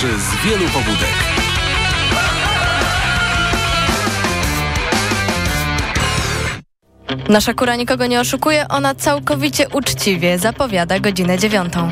z wielu pobudek. Nasza kura nikogo nie oszukuje, ona całkowicie uczciwie zapowiada godzinę dziewiątą.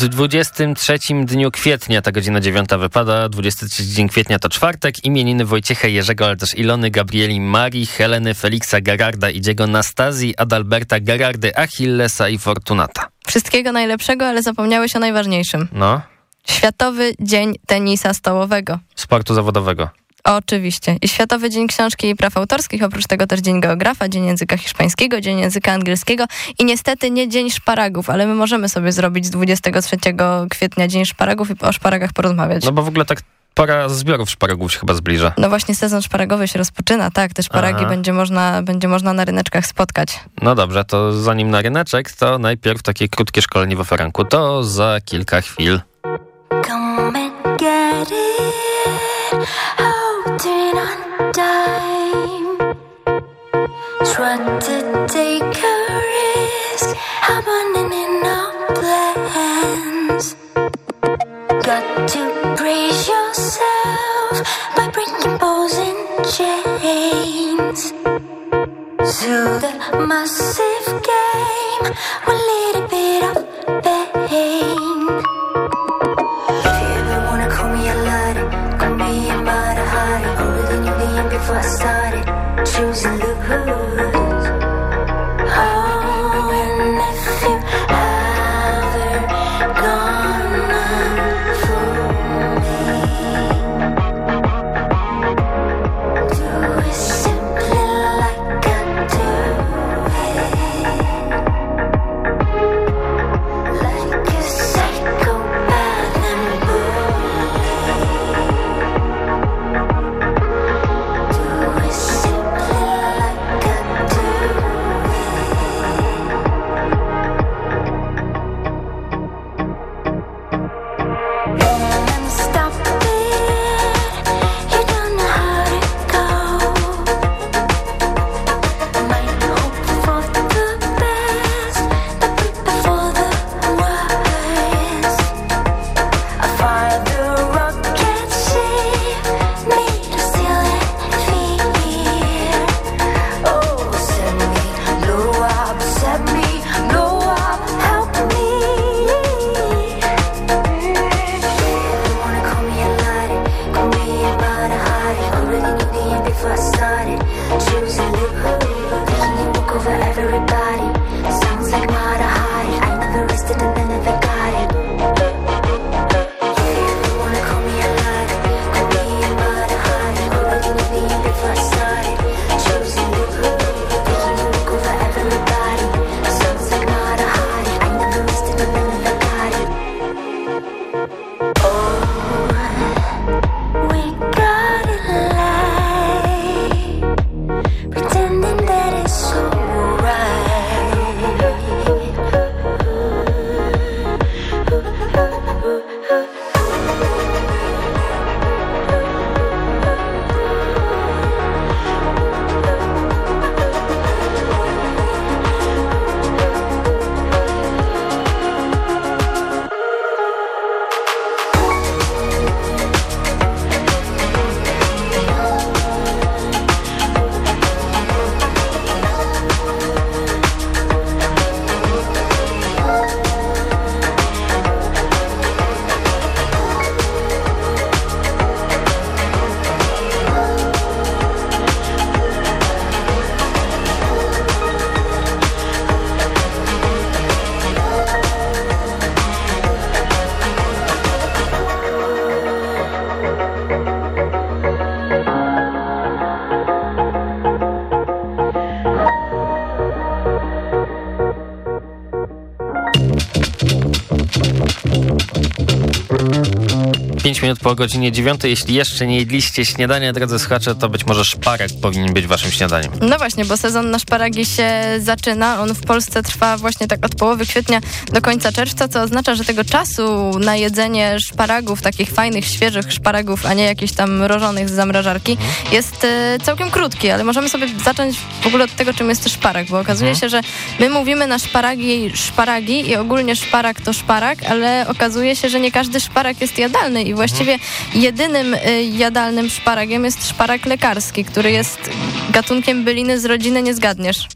W 23 dniu kwietnia ta godzina 9 wypada. 23 dzień kwietnia to czwartek. Imieniny Wojciecha Jerzego, ale też Ilony, Gabrieli, Marii, Heleny, Feliksa, Gararda, Idziego, Nastazji, Adalberta, Garardy, Achillesa i Fortunata. Wszystkiego najlepszego, ale zapomniałeś o najważniejszym. No, Światowy Dzień Tenisa Stołowego. sportu zawodowego. Oczywiście. I Światowy Dzień Książki i Praw Autorskich, oprócz tego też Dzień Geografa, Dzień Języka Hiszpańskiego, Dzień Języka Angielskiego i niestety nie Dzień Szparagów, ale my możemy sobie zrobić z 23 kwietnia Dzień Szparagów i o szparagach porozmawiać. No bo w ogóle tak pora zbiorów szparagów się chyba zbliża. No właśnie sezon szparagowy się rozpoczyna, tak, te szparagi Aha. będzie można, będzie można na ryneczkach spotkać. No dobrze, to zanim na ryneczek, to najpierw takie krótkie szkolenie w oferanku. To za kilka chwil. Come Holding on time. Try to take a risk. I'm running in our plans. Got to brace yourself by breaking balls and chains. To the massive game, a little bit of pain. frozen, the who minut po godzinie 9. Jeśli jeszcze nie jedliście śniadania, drodzy słuchacze, to być może szparek powinien być waszym śniadaniem. No właśnie, bo sezon na szparagi się zaczyna. On w Polsce trwa właśnie tak od połowy kwietnia do końca czerwca, co oznacza, że tego czasu na jedzenie szparagów, takich fajnych, świeżych szparagów, a nie jakichś tam mrożonych z zamrażarki, mhm. jest y, całkiem krótki, ale możemy sobie zacząć w ogóle od tego, czym jest szparag, bo okazuje mhm. się, że my mówimy na szparagi szparagi i ogólnie szparag to szparag, ale okazuje się, że nie każdy szparag jest jadalny i właściwie jedynym y, jadalnym szparagiem jest szparag lekarski, który jest gatunkiem byliny z rodziny nie zgadniesz.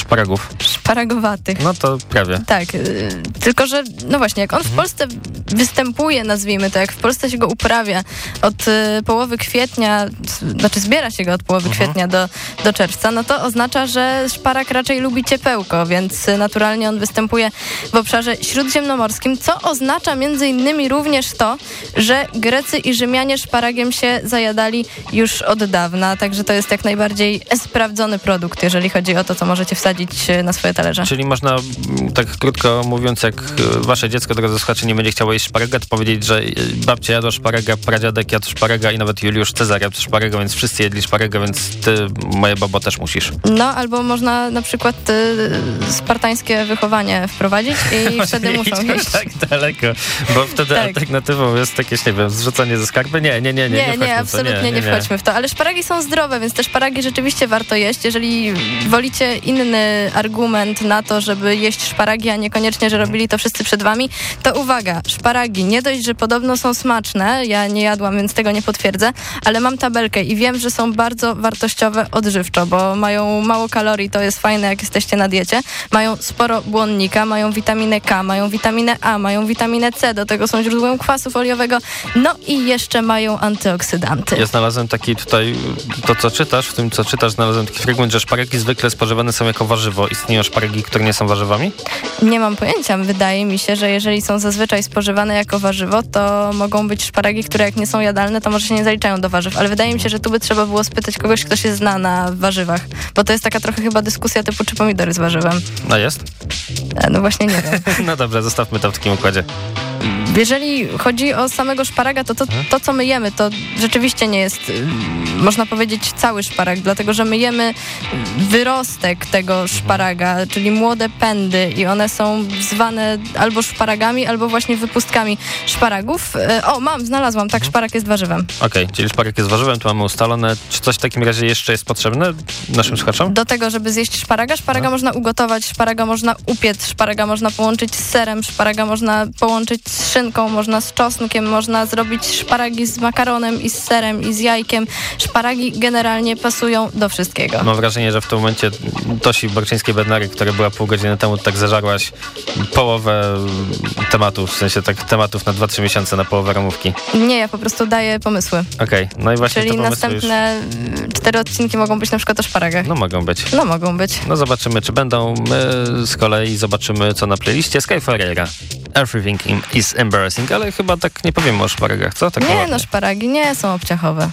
Szparagów. Szparagowatych. No to prawie. Tak, y, tylko że, no właśnie, jak on mhm. w Polsce występuje, nazwijmy to, jak w Polsce się go uprawia od y, połowy kwietnia, znaczy zbiera się go od połowy mhm. kwietnia do, do czerwca, no to oznacza, że szparak raczej lubi ciepełko, więc naturalnie on występuje w obszarze śródziemnomorskim, co oznacza między innymi również to, że Grecy i Rzymianie szparagiem się zajadali już od dawna, także to jest jak najbardziej sprawdzony produkt, jeżeli chodzi o to, co możecie wsadzić e, na swoje talerze. Czyli można, tak krótko mówiąc, jak e, wasze dziecko, drodzy słuchacze, nie będzie chciało jeść szparega, to powiedzieć, że e, babcia jadła szparega, pradziadek jadł szparega i nawet Juliusz Cezar jadł szparega, więc wszyscy jedli szparega, więc ty, moje babo, też musisz. No, albo można na przykład y, spartańskie wychowanie wprowadzić i wtedy muszą jeść. tak daleko, bo wtedy tak. alternatywą jest jakieś, nie wiem, zrzucanie ze skarby? Nie, nie, nie, nie. Nie, nie, nie absolutnie nie, nie, nie, wchodźmy w to. Ale szparagi są zdrowe, więc te szparagi rzeczywiście warto jeść. Jeżeli wolicie inny argument na to, żeby jeść szparagi, a niekoniecznie, że robili to wszyscy przed wami, to uwaga, szparagi nie dość, że podobno są smaczne, ja nie jadłam, więc tego nie potwierdzę, ale mam tabelkę i wiem, że są bardzo wartościowe odżywczo, bo mają mało kalorii, to jest fajne, jak jesteście na diecie. Mają sporo błonnika, mają witaminę K, mają witaminę A, mają witaminę C, do tego są źródłem kwasu foliowego, no i jeszcze mają antyoksydanty. Ja znalazłem taki tutaj, to co czytasz, w tym co czytasz, znalazłem taki fragment, że szparagi zwykle spożywane są jako warzywo. Istnieją szparagi, które nie są warzywami? Nie mam pojęcia. Wydaje mi się, że jeżeli są zazwyczaj spożywane jako warzywo, to mogą być szparagi, które jak nie są jadalne, to może się nie zaliczają do warzyw. Ale wydaje mi się, że tu by trzeba było spytać kogoś, kto się zna na warzywach. Bo to jest taka trochę chyba dyskusja typu, czy pomidory z warzywem. A jest? E, no właśnie nie wiem. no dobrze, zostawmy to w takim układzie. Jeżeli chodzi o samego szparaga, to to, mhm. to co my jemy, to rzeczywiście nie jest, y, można powiedzieć, cały szparag, dlatego że my jemy wyrostek tego mhm. szparaga, czyli młode pędy i one są zwane albo szparagami, albo właśnie szparagów. Y, o, mam, znalazłam, tak, mhm. szparag jest warzywem. Okej, okay, czyli szparag jest warzywem, to mamy ustalone. Czy coś w takim razie jeszcze jest potrzebne naszym słuchaczom? Do tego, żeby zjeść szparaga, szparaga no. można ugotować, szparaga można upiec, szparaga można połączyć z serem, szparaga można połączyć z szynką, można z czosnkiem, można zrobić szparagi z makaronem i z serem i z jajkiem. Szparagi generalnie pasują do wszystkiego. Mam wrażenie, że w tym momencie Tosi Borczyńskiej-Bednary, która była pół godziny temu, tak zażarłaś połowę tematów, w sensie tak tematów na 2-3 miesiące, na połowę ramówki. Nie, ja po prostu daję pomysły. Okej, okay. no i właśnie Czyli następne już... cztery odcinki mogą być na przykład o szparagach. No mogą być. No mogą być. No zobaczymy, czy będą. My z kolei zobaczymy, co na playliście Sky Ferreira. Everything is embarrassing, ale chyba tak nie powiemy o szparagach, co? Tak nie, no szparagi nie są obciachowe.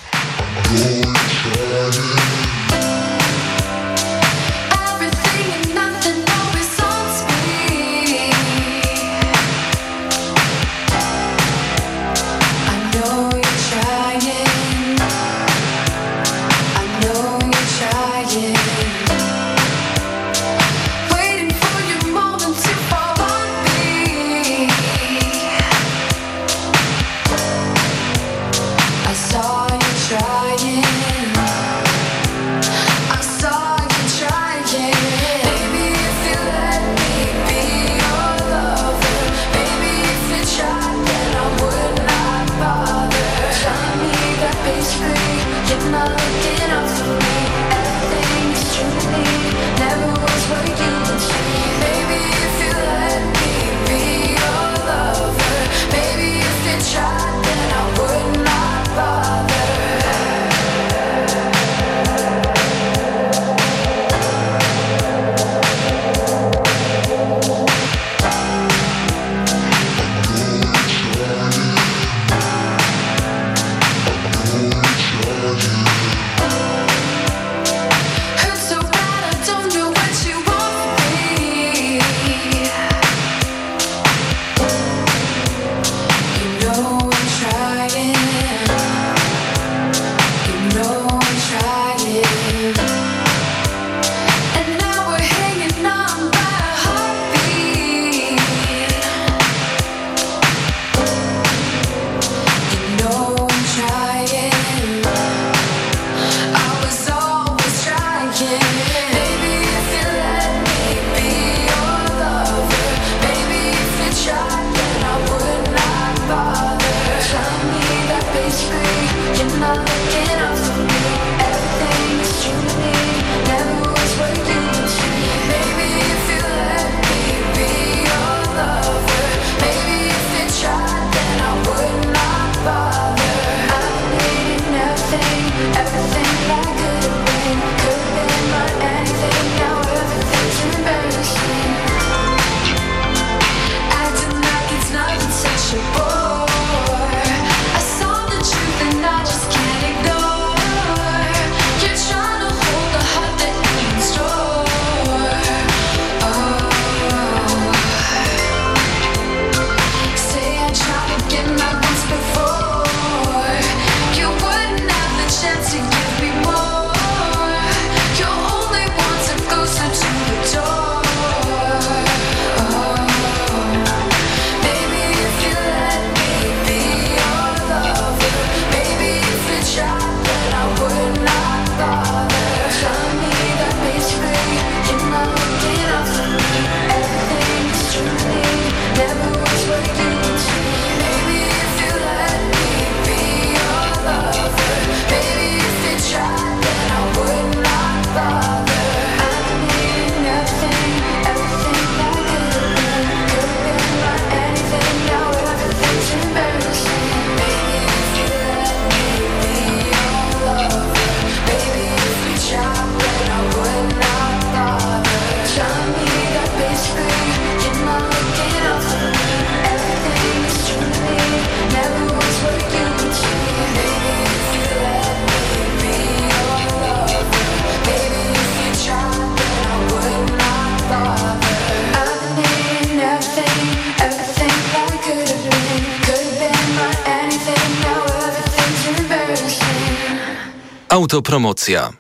Autopromocja.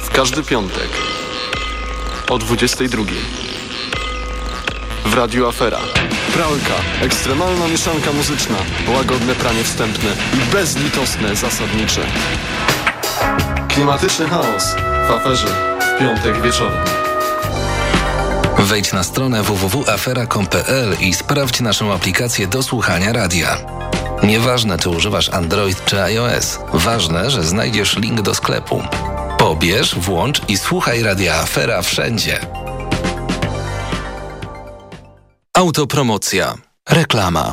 W każdy piątek o 22. W Radiu Afera. Pralka, ekstremalna mieszanka muzyczna, łagodne pranie wstępne i bezlitosne zasadnicze. Klimatyczny chaos w aferze w piątek wieczorem. Wejdź na stronę www.afera.com.pl i sprawdź naszą aplikację do słuchania radia. Nieważne, czy używasz Android czy iOS, ważne, że znajdziesz link do sklepu. Pobierz, włącz i słuchaj radia Afera wszędzie. Autopromocja. Reklama.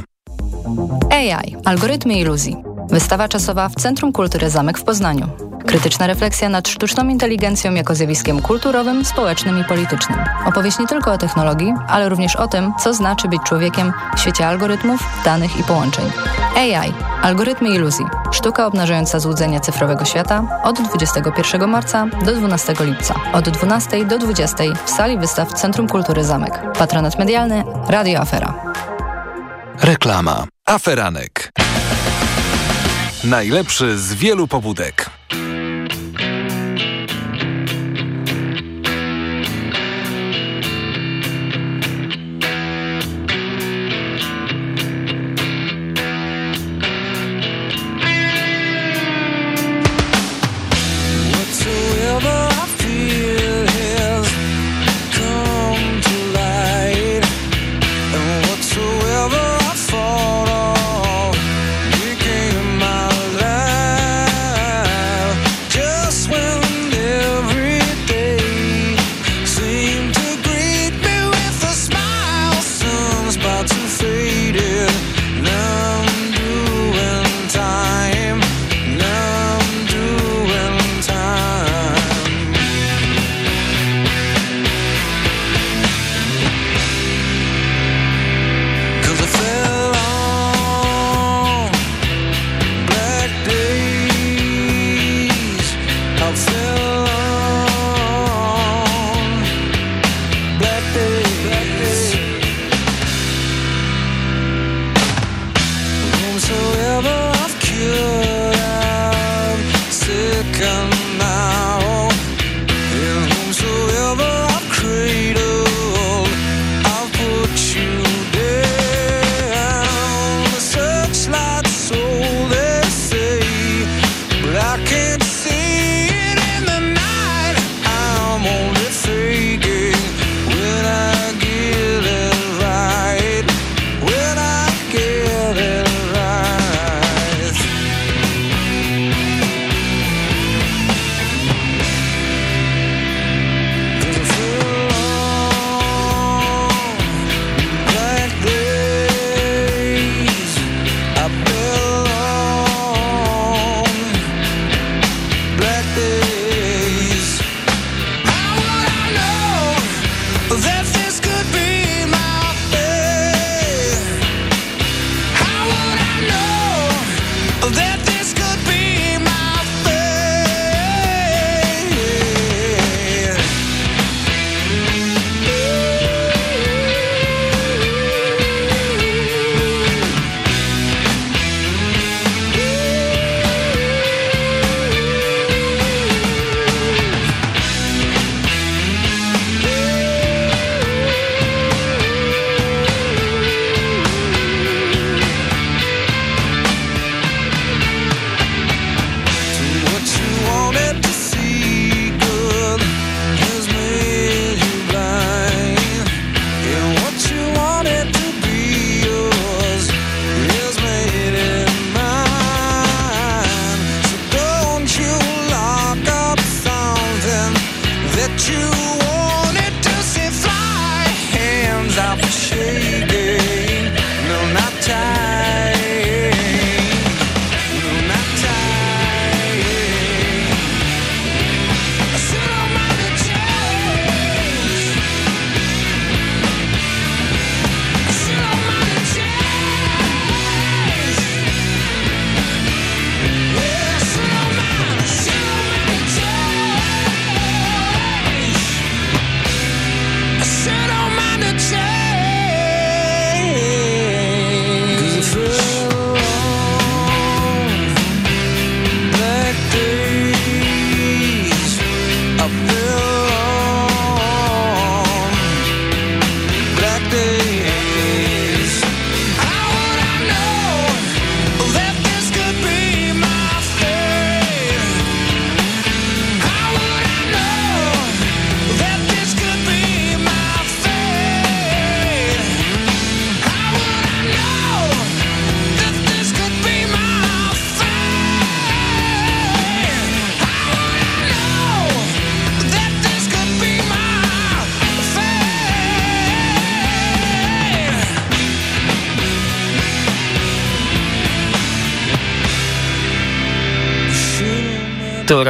AI. Algorytmy iluzji. Wystawa czasowa w Centrum Kultury Zamek w Poznaniu. Krytyczna refleksja nad sztuczną inteligencją jako zjawiskiem kulturowym, społecznym i politycznym. Opowieść nie tylko o technologii, ale również o tym, co znaczy być człowiekiem w świecie algorytmów, danych i połączeń. AI. Algorytmy iluzji. Sztuka obnażająca złudzenie cyfrowego świata od 21 marca do 12 lipca. Od 12 do 20 w sali wystaw Centrum Kultury Zamek. Patronat medialny Radio Afera. Reklama. Aferanek. Najlepszy z wielu pobudek.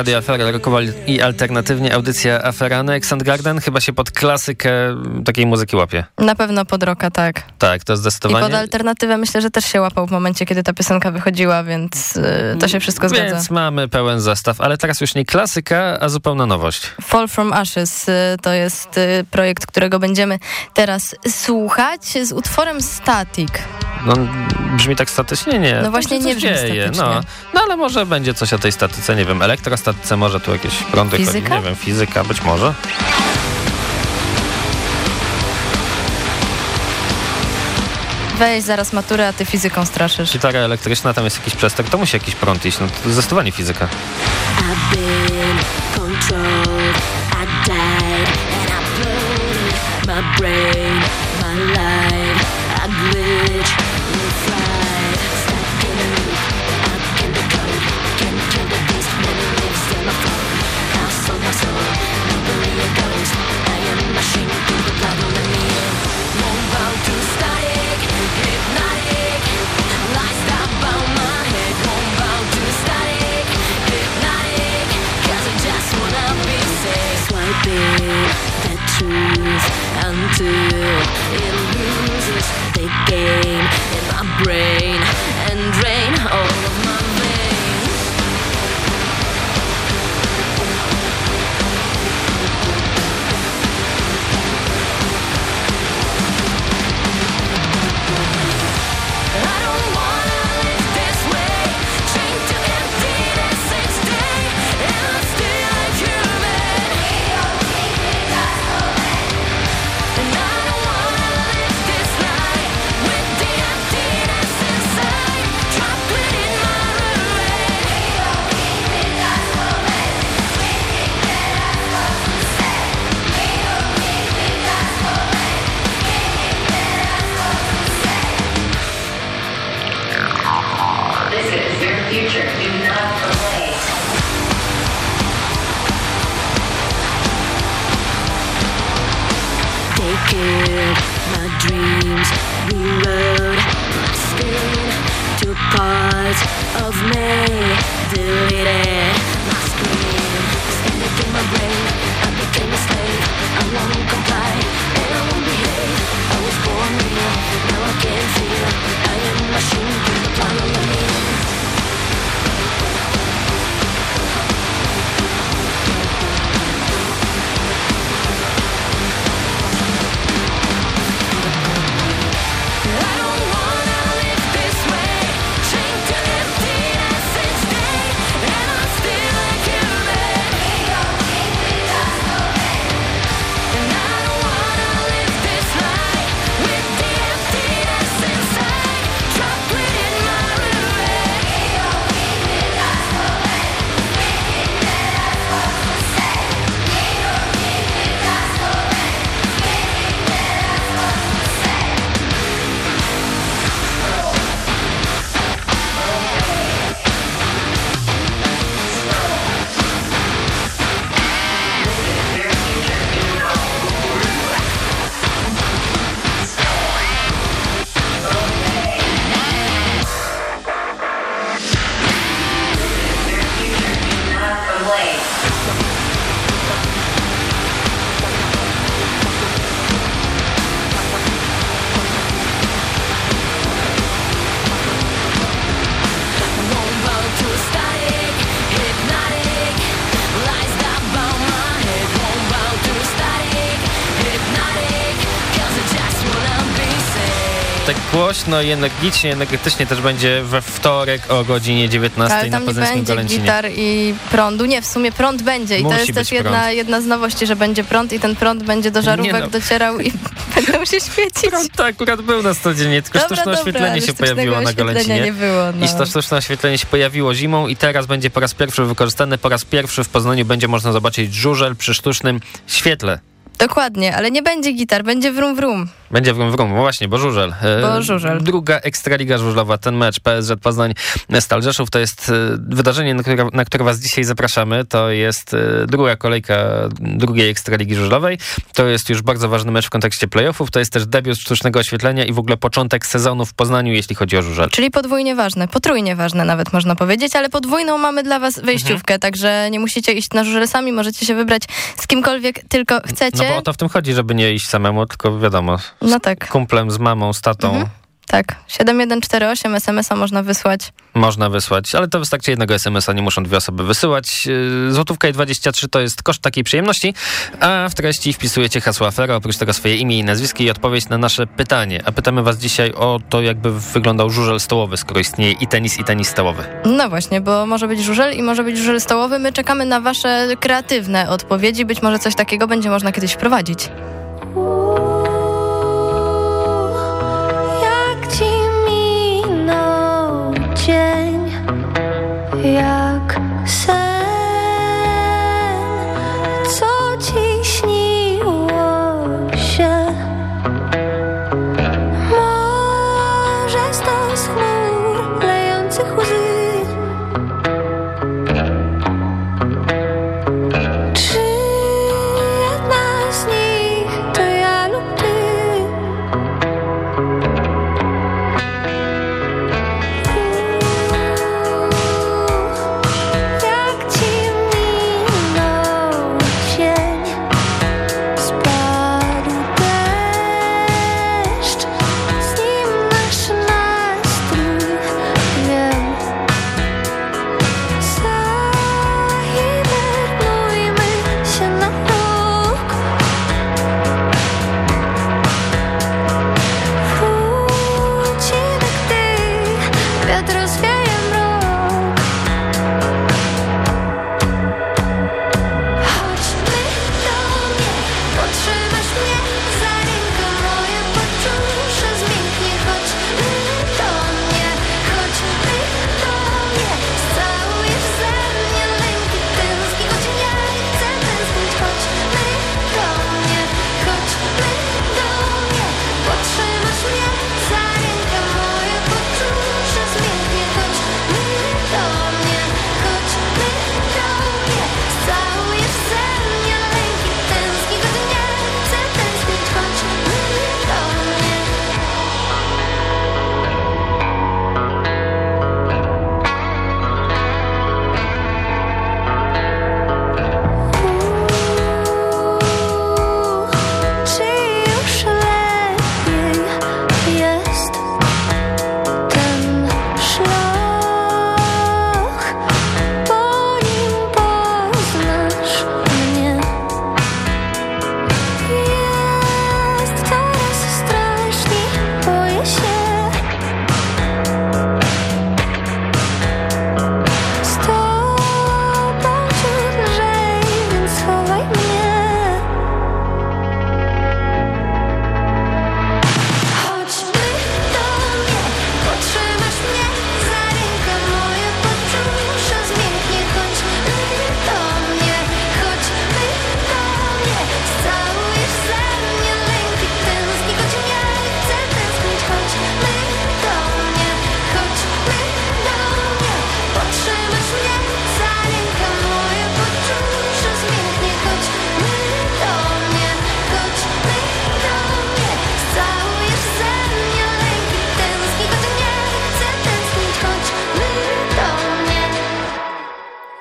Radio Afera, rokowa i alternatywnie audycja Aferanek. Sandgarden chyba się pod klasykę takiej muzyki łapie. Na pewno pod roka, tak. Tak, to I zdecydowanie. pod alternatywę myślę, że też się łapał w momencie, kiedy ta piosenka wychodziła, więc y, to się wszystko zgadza. Więc mamy pełen zestaw, ale teraz już nie klasyka, a zupełna nowość. Fall From Ashes y, to jest y, projekt, którego będziemy teraz słuchać z utworem Static. No, brzmi tak statycznie? Nie. No właśnie nie brzmi dzieje. statycznie. No. no ale może będzie coś o tej statyce, nie wiem, elektrostatyce, może tu jakieś prądy chodzi, Fizyka? nie wiem, fizyka, być może. Weź zaraz maturę, a ty fizyką straszysz. Gitara elektryczna, tam jest jakiś przestok, to musi jakiś prąd iść, no to zdecydowanie fizyka. My brain, my life. I glitch, until it. Loses the game in my brain and drain all me, do it. Głośno i energetycznie, energetycznie też będzie we wtorek o godzinie 19 Ale na tam nie Poznańskim będzie Golęcinie. gitar i prądu. Nie, w sumie prąd będzie. I Musi to jest też jedna, prąd. jedna z nowości, że będzie prąd i ten prąd będzie do żarówek no. docierał i będą się świecić. Prąd to akurat był na codziennie, tylko Dobra, sztuczne dobra, oświetlenie się pojawiło na Golęcinie. nie było, no. I to sztuczne oświetlenie się pojawiło zimą i teraz będzie po raz pierwszy wykorzystane, po raz pierwszy w Poznaniu będzie można zobaczyć żużel przy sztucznym świetle. Dokładnie, ale nie będzie gitar, będzie wrum wrum. Będzie wrum wrum, właśnie, bo żużel. E, Bo żużel. Druga Ekstraliga żużlowa, ten mecz PSZ Poznań Stal Rzeszów to jest e, wydarzenie, na które, na które was dzisiaj zapraszamy. To jest e, druga kolejka drugiej Ekstraligi żużlowej. To jest już bardzo ważny mecz w kontekście playoffów. To jest też debiut sztucznego oświetlenia i w ogóle początek sezonu w Poznaniu, jeśli chodzi o żużel. Czyli podwójnie ważne, potrójnie ważne nawet można powiedzieć, ale podwójną mamy dla was wejściówkę, także nie musicie iść na żużel sami, możecie się wybrać z kimkolwiek tylko chcecie. No bo o to w tym chodzi, żeby nie iść samemu, tylko wiadomo, No tak, kumplem, z mamą, z tatą. Mhm. tak. 7148 SMS-a można wysłać. Można wysłać, ale to wystarczy jednego SMS-a, nie muszą dwie osoby wysyłać. Yy, Złotówka i 23 to jest koszt takiej przyjemności, a w treści wpisujecie hasło afera, oprócz tego swoje imię i nazwisko i odpowiedź na nasze pytanie. A pytamy was dzisiaj o to, jakby wyglądał żużel stołowy, skoro istnieje i tenis, i tenis stołowy. No właśnie, bo może być żużel i może być żużel stołowy. My czekamy na wasze kreatywne odpowiedzi. Być może coś takiego będzie można kiedyś wprowadzić. Jak sen,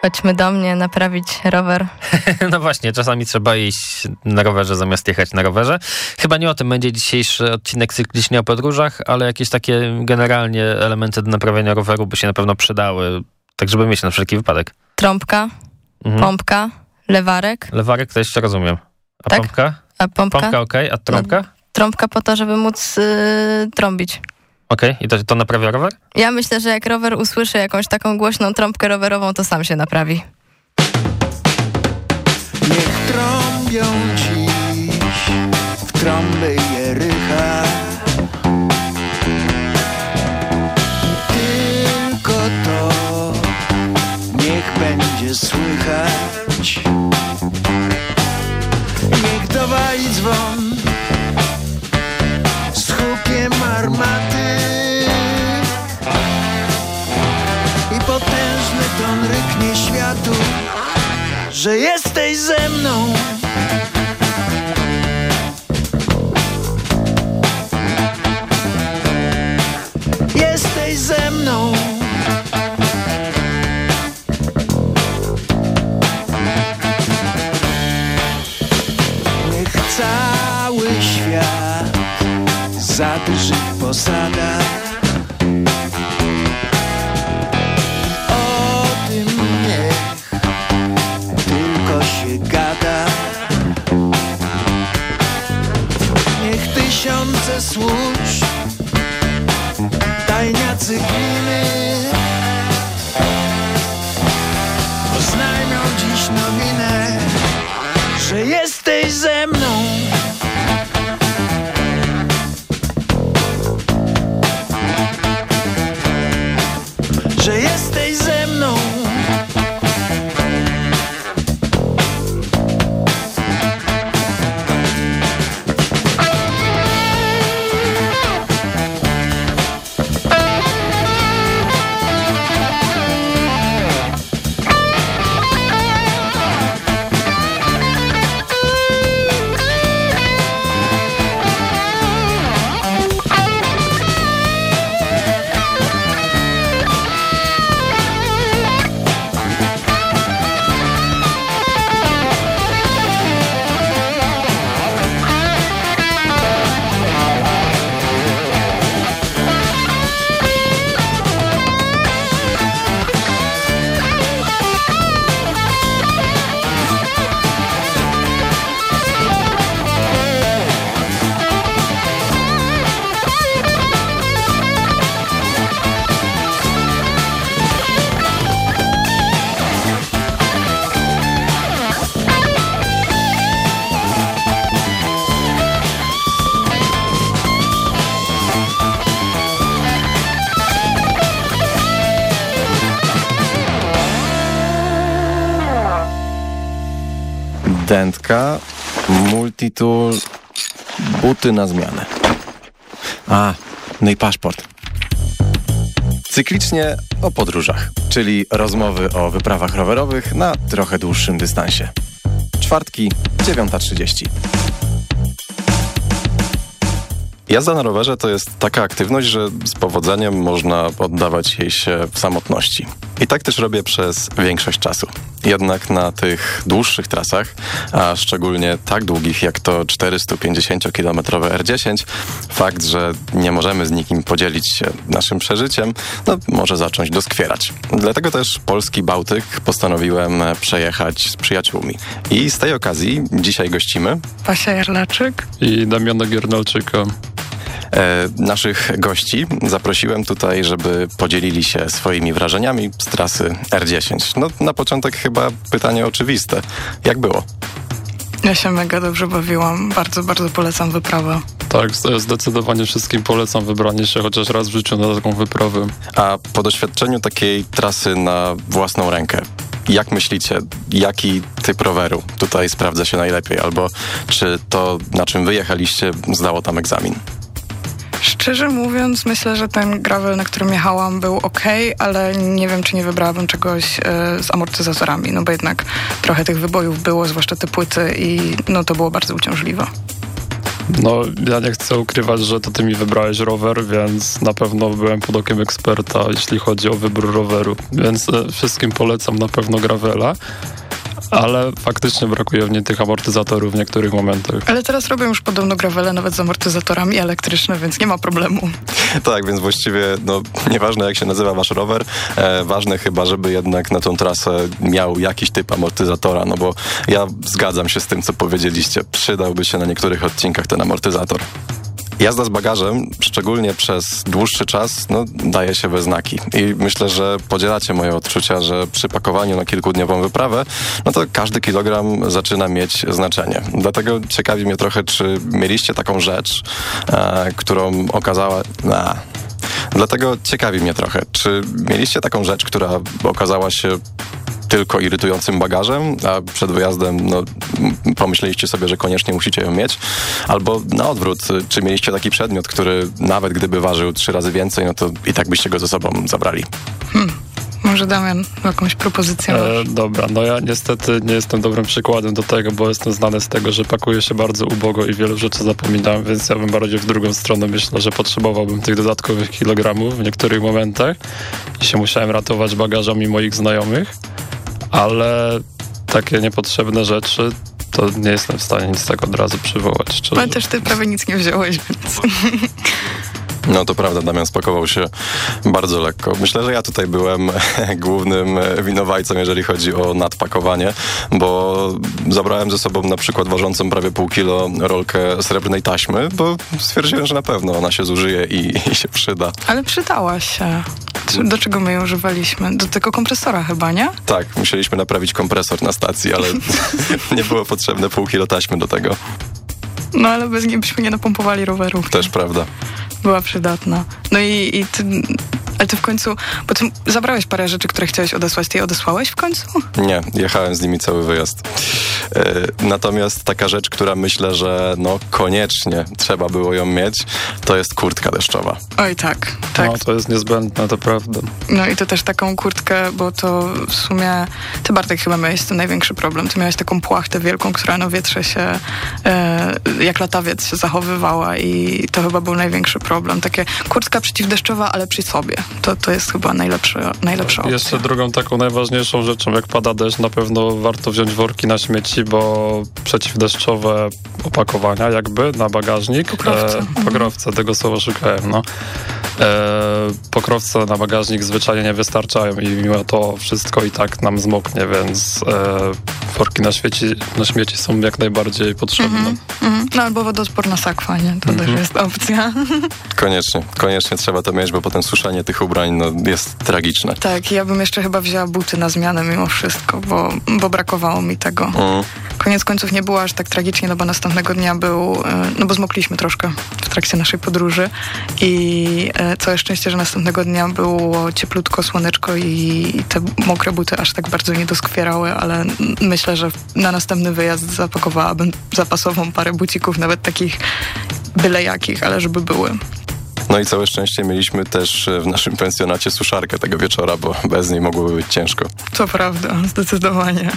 Chodźmy do mnie naprawić rower. No właśnie, czasami trzeba iść na rowerze zamiast jechać na rowerze. Chyba nie o tym będzie dzisiejszy odcinek cyklicznie o podróżach, ale jakieś takie generalnie elementy do naprawienia roweru by się na pewno przydały, tak żeby mieć na wszelki wypadek. Trąbka, Mhm. pompka, lewarek, Lewarek to jeszcze rozumiem. A Tak? pompka? a pompka, Pompka okej, a trąbka? trąbka po to, żeby móc y, trąbić. Okej, i to, to naprawia rower? Ja myślę, że jak rower usłyszy jakąś taką głośną trąbkę rowerową, to sam się naprawi. Niech trąbią dziś w trąby Jericha. Tylko to niech będzie słychać. Niech dowali dzwon że jesteś ze mną. Jesteś ze mną. Niech cały świat zadrży w Dętka, multitool, buty na zmianę. A, no i paszport. Cyklicznie o podróżach, czyli rozmowy o wyprawach rowerowych na trochę dłuższym dystansie. Czwartki, 9.30. Jazda na rowerze to jest taka aktywność, że z powodzeniem można oddawać jej się w samotności. I tak też robię przez większość czasu. Jednak na tych dłuższych trasach, a szczególnie tak długich jak to 450-kilometrowe R10, fakt, że nie możemy z nikim podzielić się naszym przeżyciem, no, może zacząć doskwierać. Dlatego też polski Bałtyk postanowiłem przejechać z przyjaciółmi. I z tej okazji dzisiaj gościmy Pasia Jarlaczyk. i Damiana Giernalczyka. E, naszych gości zaprosiłem tutaj, żeby podzielili się swoimi wrażeniami z trasy R10. No, na początek chyba pytanie oczywiste. Jak było? Ja się mega dobrze bawiłam. Bardzo, bardzo polecam wyprawę. Tak, zdecydowanie wszystkim polecam wybranie się chociaż raz w życiu na taką wyprawę. A po doświadczeniu takiej trasy na własną rękę, jak myślicie, jaki typ roweru tutaj sprawdza się najlepiej? Albo czy to, na czym wyjechaliście, zdało tam egzamin? Szczerze mówiąc, myślę, że ten gravel, na którym jechałam, był ok, ale nie wiem, czy nie wybrałabym czegoś e, z amortyzatorami, no bo jednak trochę tych wybojów było, zwłaszcza te płyty i no to było bardzo uciążliwe. No, ja nie chcę ukrywać, że to ty mi wybrałeś rower, więc na pewno byłem pod okiem eksperta, jeśli chodzi o wybór roweru. Więc e, wszystkim polecam na pewno gravela, ale faktycznie brakuje mnie tych amortyzatorów w niektórych momentach. Ale teraz robią już podobno gravele nawet z amortyzatorami elektryczne, więc nie ma problemu. Tak, więc właściwie no, nieważne jak się nazywa wasz rower, e, ważne chyba, żeby jednak na tą trasę miał jakiś typ amortyzatora, no bo ja zgadzam się z tym, co powiedzieliście. Przydałby się na niektórych odcinkach ten amortyzator. Jazda z bagażem, szczególnie przez dłuższy czas, no, daje się we znaki. I myślę, że podzielacie moje odczucia, że przy pakowaniu na kilkudniową wyprawę, no to każdy kilogram zaczyna mieć znaczenie. Dlatego ciekawi mnie trochę, czy mieliście taką rzecz, e, którą okazała... A, Dlatego ciekawi mnie trochę, czy mieliście taką rzecz, która okazała się tylko irytującym bagażem, a przed wyjazdem no, pomyśleliście sobie, że koniecznie musicie ją mieć, albo na odwrót, czy mieliście taki przedmiot, który nawet gdyby ważył trzy razy więcej, no to i tak byście go ze sobą zabrali. Może Damian jakąś propozycję? E, dobra, no ja niestety nie jestem dobrym przykładem do tego, bo jestem znany z tego, że pakuję się bardzo ubogo i wielu rzeczy zapominam, więc ja bym bardziej w drugą stronę myślę, że potrzebowałbym tych dodatkowych kilogramów w niektórych momentach i się musiałem ratować bagażami moich znajomych, ale takie niepotrzebne rzeczy to nie jestem w stanie nic tak od razu przywołać. Szczerze. Ale też ty prawie nic nie wziąłeś, więc... No to prawda, Damian spakował się bardzo lekko. Myślę, że ja tutaj byłem głównym winowajcą, jeżeli chodzi o nadpakowanie, bo zabrałem ze sobą na przykład ważącą prawie pół kilo rolkę srebrnej taśmy, bo stwierdziłem, że na pewno ona się zużyje i, i się przyda. Ale przydała się. Do czego my ją używaliśmy? Do tego kompresora chyba, nie? Tak, musieliśmy naprawić kompresor na stacji, ale nie było potrzebne pół kilo taśmy do tego. No ale bez niej byśmy nie napompowali rowerów. Też prawda. Była przydatna. No i, i ty... Ale ty w końcu... Bo ty zabrałeś parę rzeczy, które chciałeś odesłać. Ty je odesłałeś w końcu? Nie, jechałem z nimi cały wyjazd. E, Natomiast taka rzecz, która myślę, że no koniecznie trzeba było ją mieć, to jest kurtka deszczowa. Oj tak, tak. No, to jest niezbędne, to prawda. No i to też taką kurtkę, bo to w sumie ty Bartek chyba miałeś z tym największy problem. Ty miałeś taką płachtę wielką, która na wietrze się e, jak latawiec się zachowywała i to chyba był największy problem. Takie kurtka przeciwdeszczowa, ale przy sobie. To, to jest chyba najlepsza, najlepsza opcja. Jeszcze drugą taką najważniejszą rzeczą, jak pada deszcz, na pewno warto wziąć worki na śmieci, bo przeciwdeszczowe opakowania jakby na bagażnik. Pokrowce. E, pokrowce, tego słowa szukałem, no. E, pokrowce na bagażnik zwyczajnie nie wystarczają i mimo to wszystko i tak nam zmoknie, więc e, worki na, świeci, na śmieci są jak najbardziej potrzebne. Mhm. No albo wodoodporna sakwa, nie? To też jest opcja. Koniecznie, koniecznie trzeba to mieć, bo potem suszenie tych ubrań no, jest tragiczne. Tak, ja bym jeszcze chyba wzięła buty na zmianę mimo wszystko, bo, bo brakowało mi tego. Koniec końców nie było aż tak tragicznie, no bo następnego dnia był, e, no bo zmokliśmy troszkę w trakcie naszej podróży i e, całe szczęście, że następnego dnia było cieplutko, słoneczko i te mokre buty aż tak bardzo nie doskwierały, ale myślę, że na następny wyjazd zapakowałabym zapasową parę bucików, nawet takich byle jakich, ale żeby były. No i całe szczęście mieliśmy też e, w naszym pensjonacie suszarkę tego wieczora, bo bez niej mogłoby być ciężko. To prawda, zdecydowanie.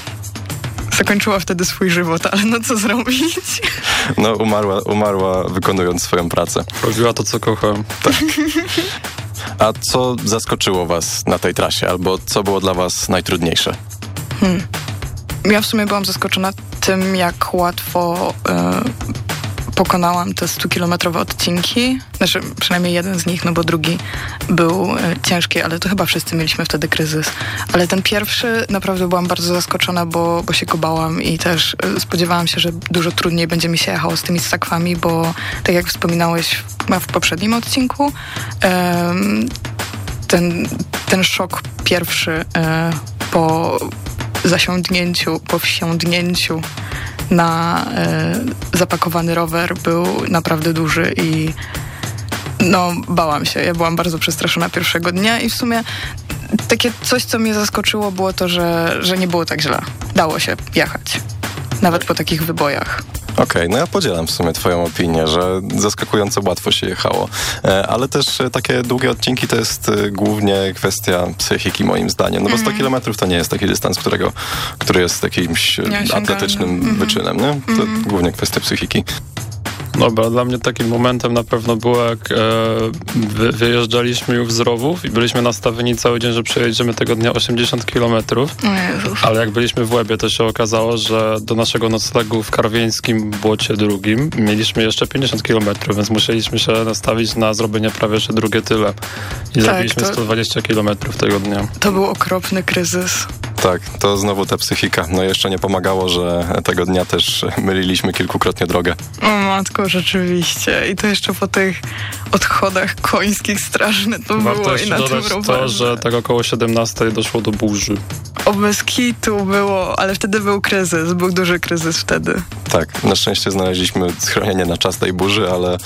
Zakończyła wtedy swój żywot, ale no co zrobić? No umarła, umarła wykonując swoją pracę. Robiła to, co kocham. A co zaskoczyło was na tej trasie, albo co było dla was najtrudniejsze? Ja w sumie byłam zaskoczona tym, jak łatwo e, pokonałam te 100-kilometrowe odcinki. Znaczy, przynajmniej jeden z nich, no bo drugi był e, ciężki, ale to chyba wszyscy mieliśmy wtedy kryzys. Ale ten pierwszy naprawdę byłam bardzo zaskoczona, bo, bo się go bałam i też e, spodziewałam się, że dużo trudniej będzie mi się jechało z tymi sakwami, bo tak jak wspominałeś chyba w poprzednim odcinku, ten, ten szok pierwszy e, po zasiądnięciu, po wsiądnięciu na e, zapakowany rower był naprawdę duży i no bałam się. Ja byłam bardzo przestraszona pierwszego dnia i w sumie takie coś, co mnie zaskoczyło było to, że, że nie było tak źle. Dało się jechać. Nawet po takich wybojach. Okej, no ja podzielam w sumie twoją opinię, że zaskakująco łatwo się jechało, E, ale też e, takie długie odcinki to jest e, głównie kwestia psychiki moim zdaniem, no bo 100 kilometrów to nie jest taki dystans, którego, który jest jakimś atletycznym Mhm. wyczynem, nie? To głównie kwestia psychiki. Dobra, dla mnie takim momentem na pewno było, jak e, wy, wyjeżdżaliśmy już z Rowów i byliśmy nastawieni cały dzień, że przejedziemy tego dnia 80 kilometrów. Ale jak byliśmy w Łebie, to się okazało, że do naszego noclegu w Karwieńskim Błocie drugim mieliśmy jeszcze 50 kilometrów, więc musieliśmy się nastawić na zrobienie prawie jeszcze drugie tyle. I zrobiliśmy to- 120 kilometrów tego dnia. To był okropny kryzys. Tak, to znowu ta psychika. No jeszcze nie pomagało, że tego dnia też myliliśmy kilkukrotnie drogę. O matko, rzeczywiście. I to jeszcze po tych odchodach końskich straszne to Warto było i na tym rowerze. to, że tak około 17 doszło do burzy. O bez kitu było, ale wtedy był kryzys, był duży kryzys wtedy. Tak, na szczęście znaleźliśmy schronienie na czas tej burzy, ale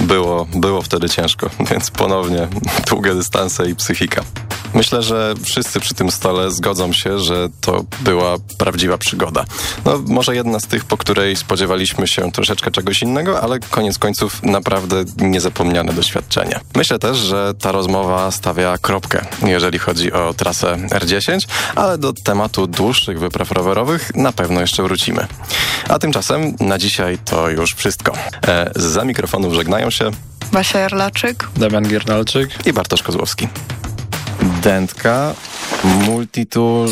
było, było wtedy ciężko, więc ponownie długie dystanse i psychika. Myślę, że wszyscy przy tym stole zgodzą się, że to była prawdziwa przygoda. No, może jedna z tych, po której spodziewaliśmy się troszeczkę czegoś innego, ale koniec końców naprawdę niezapomniane doświadczenie. Myślę też, że ta rozmowa stawia kropkę, jeżeli chodzi o trasę R10, ale do tematu dłuższych wypraw rowerowych na pewno jeszcze wrócimy. A tymczasem na dzisiaj to już wszystko. E, za mikrofonów żegnają się Basia Jarlaczyk. Damian Giernalczyk. i Bartosz Kozłowski. Dętka, multitool,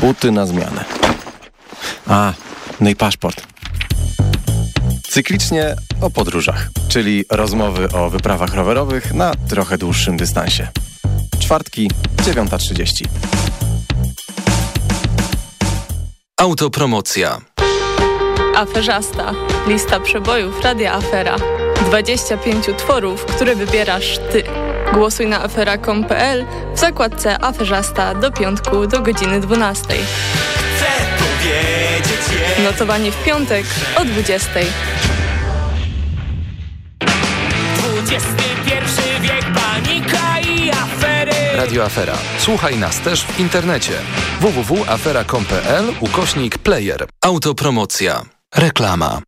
buty na zmianę. A, no i paszport. Cyklicznie o podróżach, czyli rozmowy o wyprawach rowerowych na trochę dłuższym dystansie. Czwartki, 9.30. Autopromocja. Aferzasta. Lista przebojów Radia Afera. 25 tworów, które wybierasz ty. Głosuj na afera.com.pl w zakładce Aferzasta do piątku do godziny 12. Notowanie w piątek o 20. XXI wiek, panika i afery. Radio Afera. Słuchaj nas też w internecie. www.afera.com.pl ukośnik player. Autopromocja. Reklama.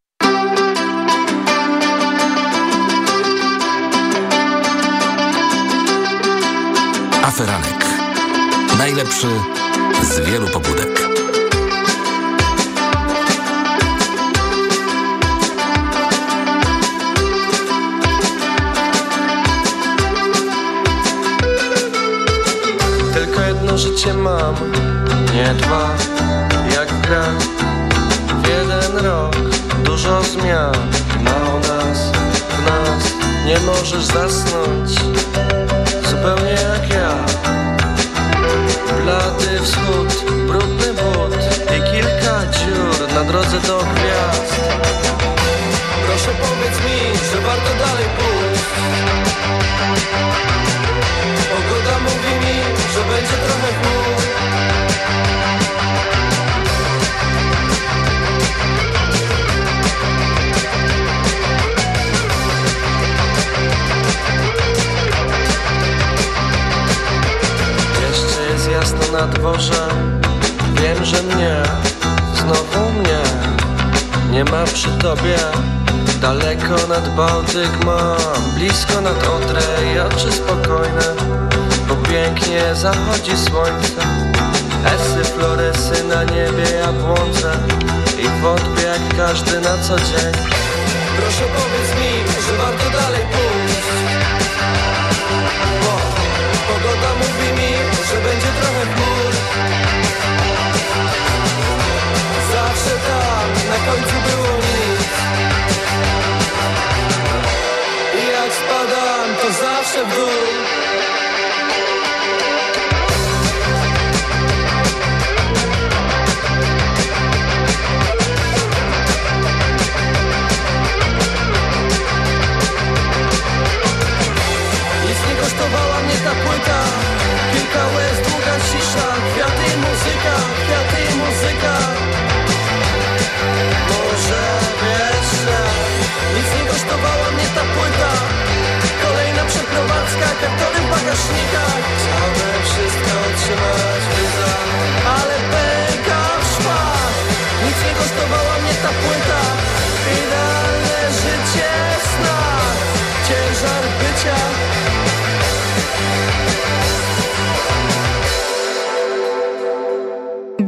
Aferanek. Najlepszy z wielu pobudek. Tylko jedno życie mam, nie dwa, jak gra. Jeden rok dużo zmian mało nas, w nas. Nie możesz zasnąć, zupełnie jak ja. Drodze do gwiazd. Proszę powiedz mi, że warto dalej pójść. Pogoda mówi mi, że będzie trochę chmur Jeszcze jest jasno na dworze Wiem, że mnie, znowu mnie Nie ma przy tobie. Daleko nad Bałtyk mam Blisko nad Odrę. I oczy spokojne? Bo pięknie zachodzi słońce. Esy, floresy na niebie jabłonce I w odbie jak każdy na co dzień. Proszę powiedz mi, że warto dalej pójść. Bo pogoda mówi mi, że będzie trochę chmur. Zawsze tam, na końcu to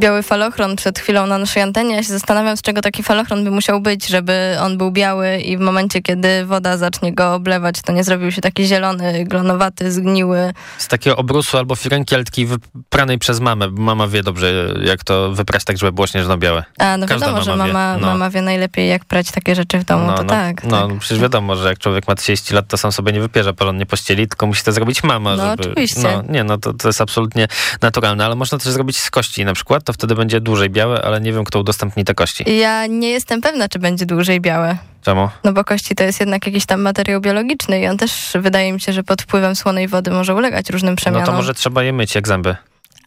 biały falochron przed chwilą na naszej antenie. Ja się zastanawiam, z czego taki falochron by musiał być, żeby on był biały i w momencie, kiedy woda zacznie go oblewać, to nie zrobił się taki zielony, glonowaty, zgniły. Z takiego obrusu albo takiej wypranej przez mamę. Mama wie dobrze, jak to wyprać tak, żeby było śnieżno-białe. A, no Każda wiadomo, że mama wie. mama, No. mama wie najlepiej, jak prać takie rzeczy w domu, No, to no, tak. No, przecież wiadomo, że jak człowiek ma 30 lat, to sam sobie nie wypierze porządnie pościeli, tylko musi to zrobić mama. No, żeby, oczywiście. No, nie, no to, to jest absolutnie naturalne, ale można też zrobić z kości na przykład, to wtedy będzie dłużej białe, ale nie wiem, kto udostępni te kości. Ja nie jestem pewna, czy będzie dłużej białe. Czemu? No bo kości to jest jednak jakiś tam materiał biologiczny i on też wydaje mi się, że pod wpływem słonej wody może ulegać różnym No przemianom. to może trzeba je myć jak zęby.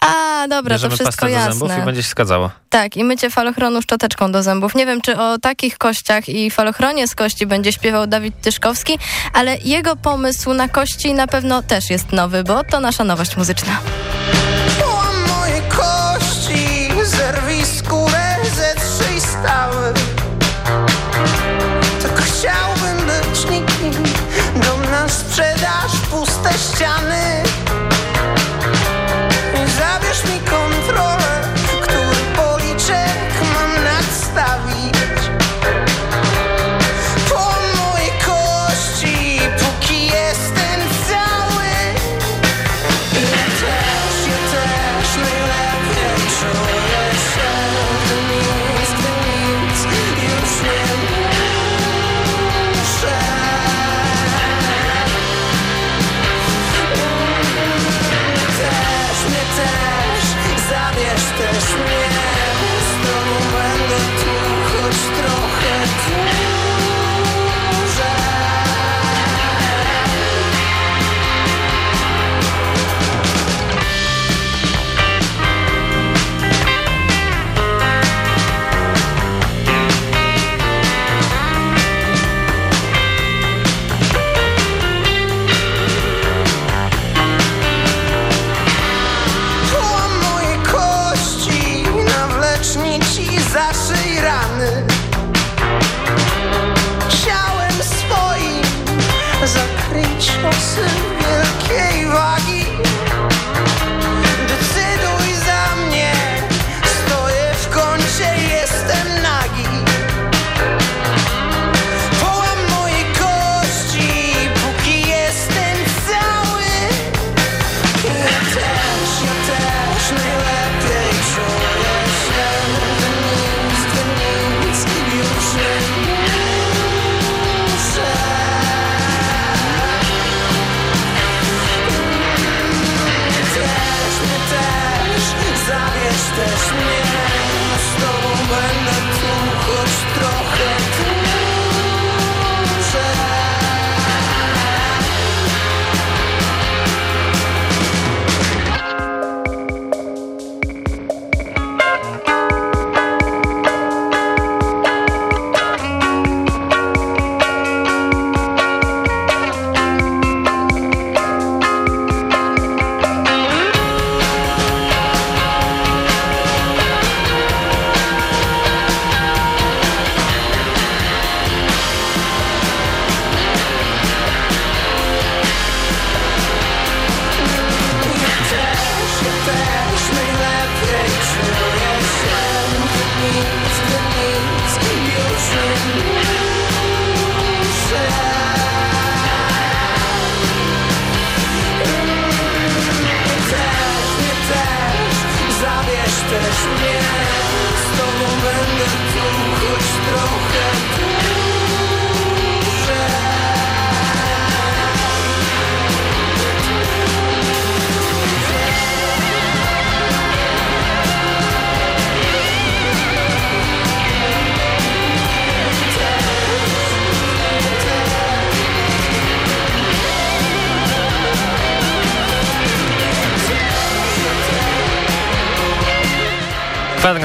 A, dobra, Bierzemy to wszystko pastę do jasne. zębów i będzie się zgadzało. Tak, i mycie falochronu szczoteczką do zębów. Nie wiem, czy o takich kościach i falochronie z kości będzie śpiewał Dawid Tyszkowski, ale jego pomysł na kości na pewno też jest nowy, bo to nasza nowość muzyczna. Puste ściany.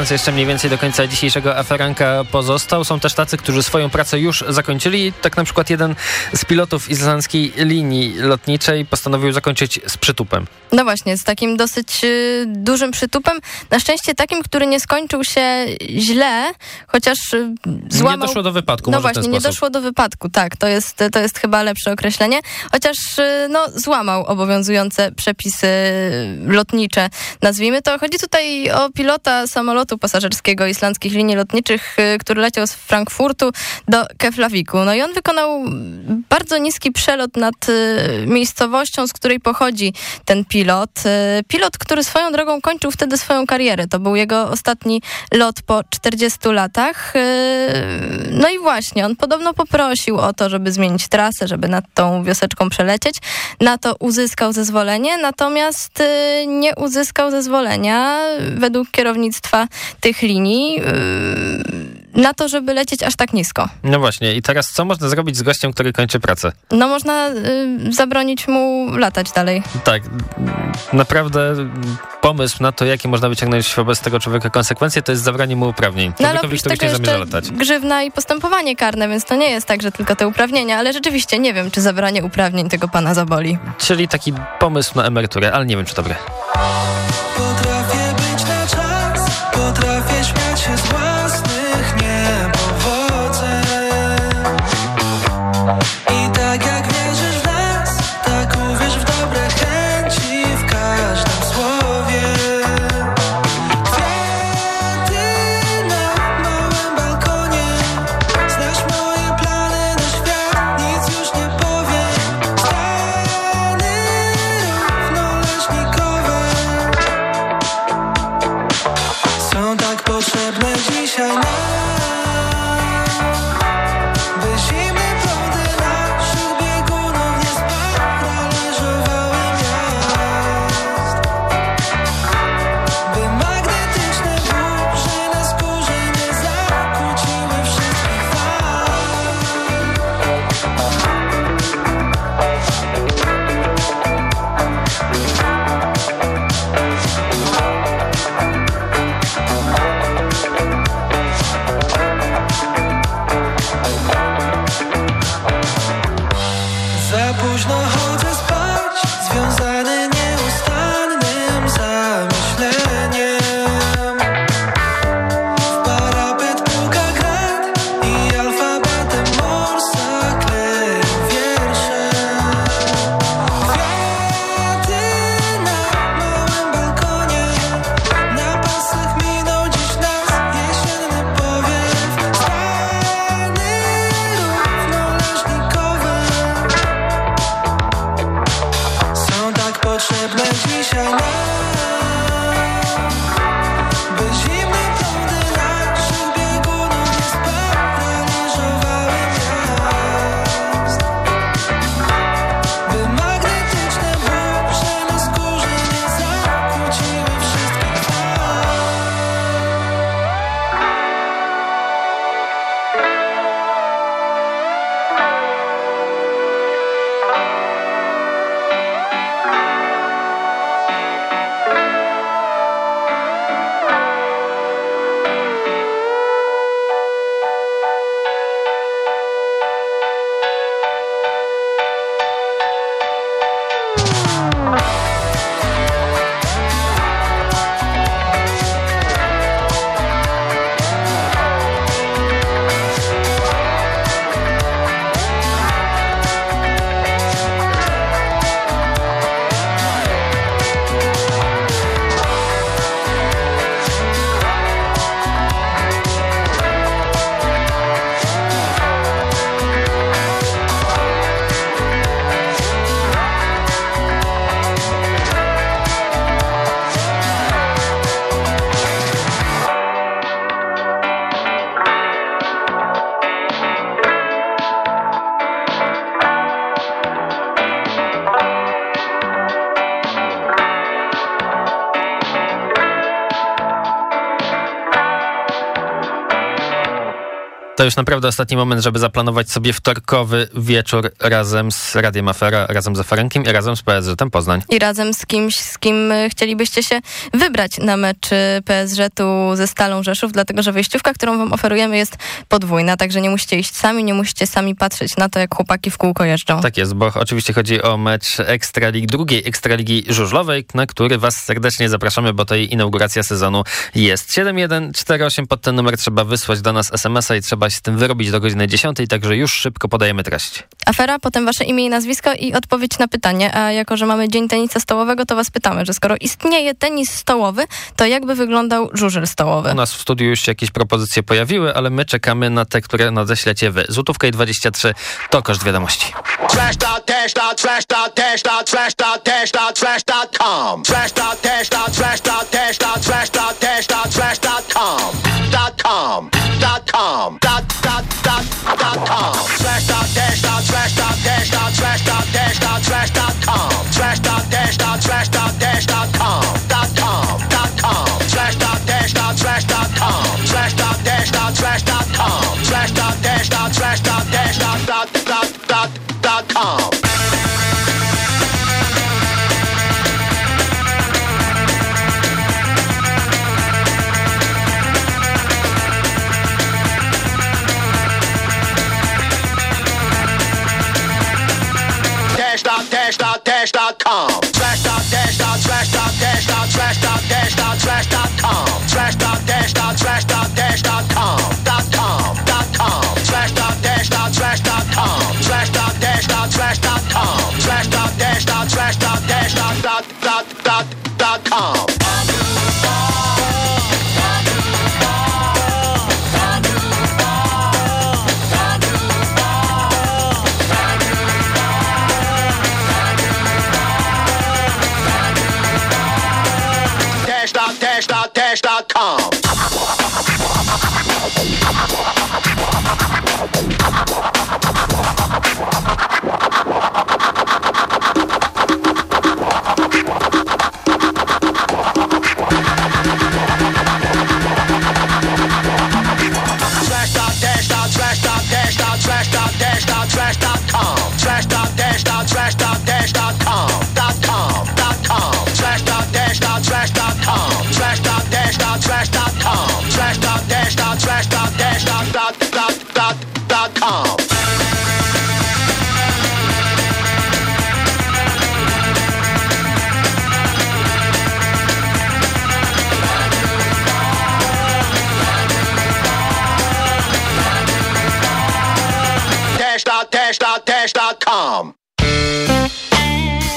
Kwadrans jeszcze mniej więcej do końca dzisiejszego aferanka pozostał. Są też tacy, którzy swoją pracę już zakończyli. Tak na przykład jeden z pilotów islandzkiej linii lotniczej postanowił zakończyć z przytupem. No właśnie, z takim dosyć y, dużym przytupem. Na szczęście takim, który nie skończył się źle, chociaż y, złamał... Nie doszło do wypadku, No właśnie, nie doszło do wypadku, tak. To jest, to jest chyba lepsze określenie. Chociaż y, no, złamał obowiązujące przepisy lotnicze, nazwijmy to. Chodzi tutaj o pilota samolotu pasażerskiego islandzkich linii lotniczych, y, który leciał z Frankfurtu do Keflaviku. No i on wykonał bardzo niski przelot nad y, miejscowością, z której pochodzi ten pilot. Y, Pilot, który swoją drogą kończył wtedy swoją karierę. To był jego ostatni lot po 40 latach. No i właśnie, on podobno poprosił o to, żeby zmienić trasę, żeby nad tą wioseczką przelecieć. Na to uzyskał zezwolenie, natomiast nie uzyskał zezwolenia według kierownictwa tych linii y, na to, żeby lecieć aż tak nisko. No właśnie, i teraz co można zrobić z gościem, który kończy pracę? No można y, zabronić mu latać dalej. Tak, naprawdę pomysł na to, jakie można wyciągnąć wobec tego człowieka konsekwencje, to jest zabranie mu uprawnień. No ale oprócz tego jeszcze latać. grzywna i postępowanie karne, więc to nie jest tak, że tylko te uprawnienia, ale rzeczywiście nie wiem, czy zabranie uprawnień tego pana zaboli. Czyli taki pomysł na emeryturę, ale nie wiem, czy dobre. To już naprawdę ostatni moment, żeby zaplanować sobie wtorkowy wieczór razem z Radiem Afera, razem z Aferenkiem i razem z PSZ Poznań. I razem z kimś, z kim y, chcielibyście się wybrać na mecz y, PSŻ-u ze Stalą Rzeszów, dlatego że wyjściówka, którą wam oferujemy jest podwójna, także nie musicie iść sami, nie musicie sami patrzeć na to, jak chłopaki w kółko jeżdżą. Tak jest, bo oczywiście chodzi o mecz Ekstraligi, drugiej Ekstraligi Żużlowej, na który was serdecznie zapraszamy, bo to jej inauguracja sezonu jest. 7148 pod ten numer trzeba wysłać do nas SMS-a i trzeba się z tym wyrobić do godziny 10, także już szybko podajemy treść. Afera, potem wasze imię i nazwisko i odpowiedź na pytanie. A jako, że mamy Dzień Tenisa Stołowego, to was pytamy, że skoro istnieje tenis stołowy, to jakby wyglądał żużel stołowy? U nas w studiu już się jakieś propozycje pojawiły, ale my czekamy na te, które nadeślecie wy. Złotówka i 23 to koszt wiadomości. Dot com. Dot com. Dot com. Dot dot dot dot com.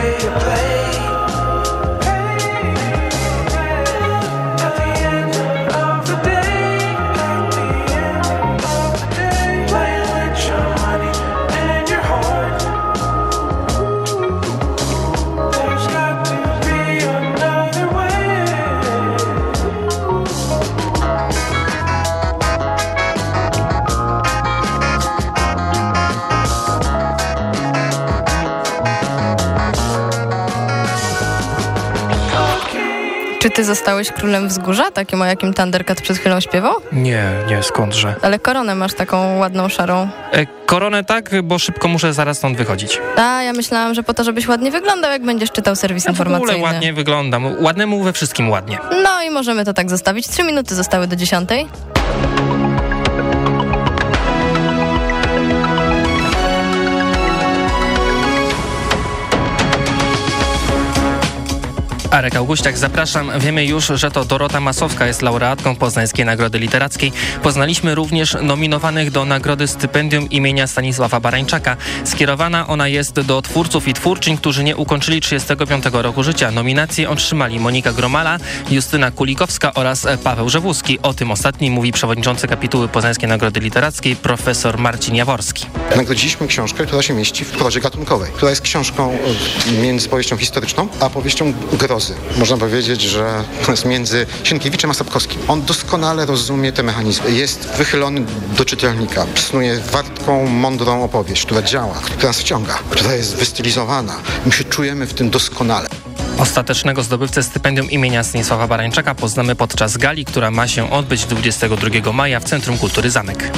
play, play. Czy ty zostałeś królem wzgórza, takim o jakim Thundercat przed chwilą śpiewał? Nie, nie, skądże. Ale koronę masz taką ładną, szarą. E, koronę tak, bo szybko muszę zaraz stąd wychodzić. A, ja myślałam, że po to, żebyś ładnie wyglądał, jak będziesz czytał serwis Ja w ogóle informacyjny. ładnie wyglądam. Ładnemu we wszystkim ładnie. No i możemy to tak zostawić. Trzy minuty zostały do dziesiątej. Arek Augustiak, zapraszam. Wiemy już, że to Dorota Masowska jest laureatką Poznańskiej Nagrody Literackiej. Poznaliśmy również nominowanych do nagrody stypendium imienia Stanisława Barańczaka. Skierowana ona jest do twórców i twórczyń, którzy nie ukończyli 35 roku życia. Nominacje otrzymali Monika Gromala, Justyna Kulikowska oraz Paweł Żewuski. O tym ostatnim mówi przewodniczący kapituły Poznańskiej Nagrody Literackiej profesor Marcin Jaworski. Nagrodziliśmy książkę, która się mieści w prozie gatunkowej, która jest książką między powieścią historyczną, a powieścią grozy. Można powiedzieć, że jest między Sienkiewiczem a Sapkowskim. On doskonale rozumie te mechanizmy. Jest wychylony do czytelnika. Snuje wartką, mądrą opowieść, która działa, która nas wciąga, która jest wystylizowana. My się czujemy w tym doskonale. Ostatecznego zdobywcę stypendium imienia Stanisława Barańczaka poznamy podczas gali, która ma się odbyć 22 maja w Centrum Kultury Zamek.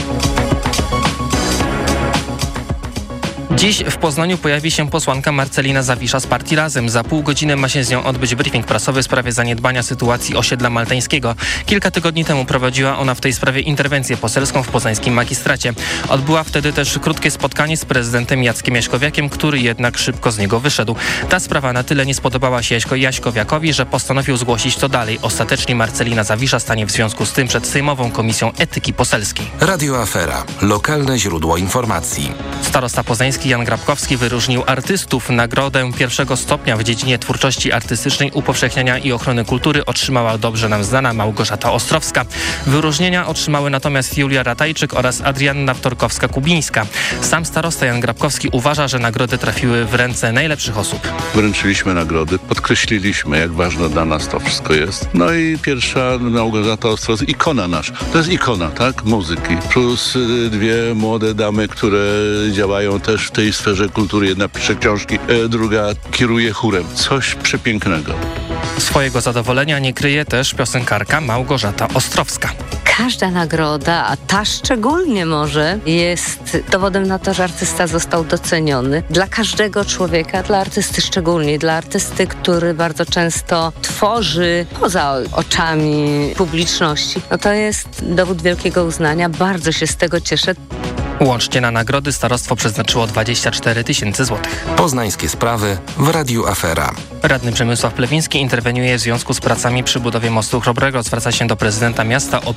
Dziś w Poznaniu pojawi się posłanka Marcelina Zawisza z partii Razem. Za pół godziny ma się z nią odbyć briefing prasowy w sprawie zaniedbania sytuacji osiedla maltańskiego. Kilka tygodni temu prowadziła ona w tej sprawie interwencję poselską w poznańskim magistracie. Odbyła wtedy też krótkie spotkanie z prezydentem Jackiem Jaśkowiakiem, który jednak szybko z niego wyszedł. Ta sprawa na tyle nie spodobała się Jaśko Jaśkowiakowi, że postanowił zgłosić to dalej. Ostatecznie Marcelina Zawisza stanie w związku z tym przed Sejmową Komisją Etyki Poselskiej. Radio Afera. Lokalne źródło informacji. Starosta poznański Jan Grabkowski wyróżnił artystów. Nagrodę pierwszego stopnia w dziedzinie twórczości artystycznej, upowszechniania i ochrony kultury otrzymała dobrze nam znana Małgorzata Ostrowska. Wyróżnienia otrzymały natomiast Julia Ratajczyk oraz Adrianna Wtorkowska-Kubińska. Sam starosta Jan Grabkowski uważa, że nagrody trafiły w ręce najlepszych osób. Wręczyliśmy nagrody, podkreśliliśmy, jak ważne dla nas to wszystko jest. No i pierwsza Małgorzata Ostrowska, ikona nasza. To jest ikona, tak? Muzyki. Plus y, dwie młode damy, które działają też w tej sferze kultury. Jedna pisze książki, e, druga kieruje chórem. Coś przepięknego. Swojego zadowolenia nie kryje też piosenkarka Małgorzata Ostrowska. Każda nagroda, a ta szczególnie może, jest dowodem na to, że artysta został doceniony. Dla każdego człowieka, dla artysty szczególnie, dla artysty, który bardzo często tworzy poza oczami publiczności. No to jest dowód wielkiego uznania. Bardzo się z tego cieszę. Łącznie na nagrody starostwo przeznaczyło 24 tysięcy złotych. Poznańskie sprawy w Radiu Afera. Radny Przemysław Plewiński interweniuje w związku z pracami przy budowie mostu Chrobrego. Zwraca się do prezydenta miasta o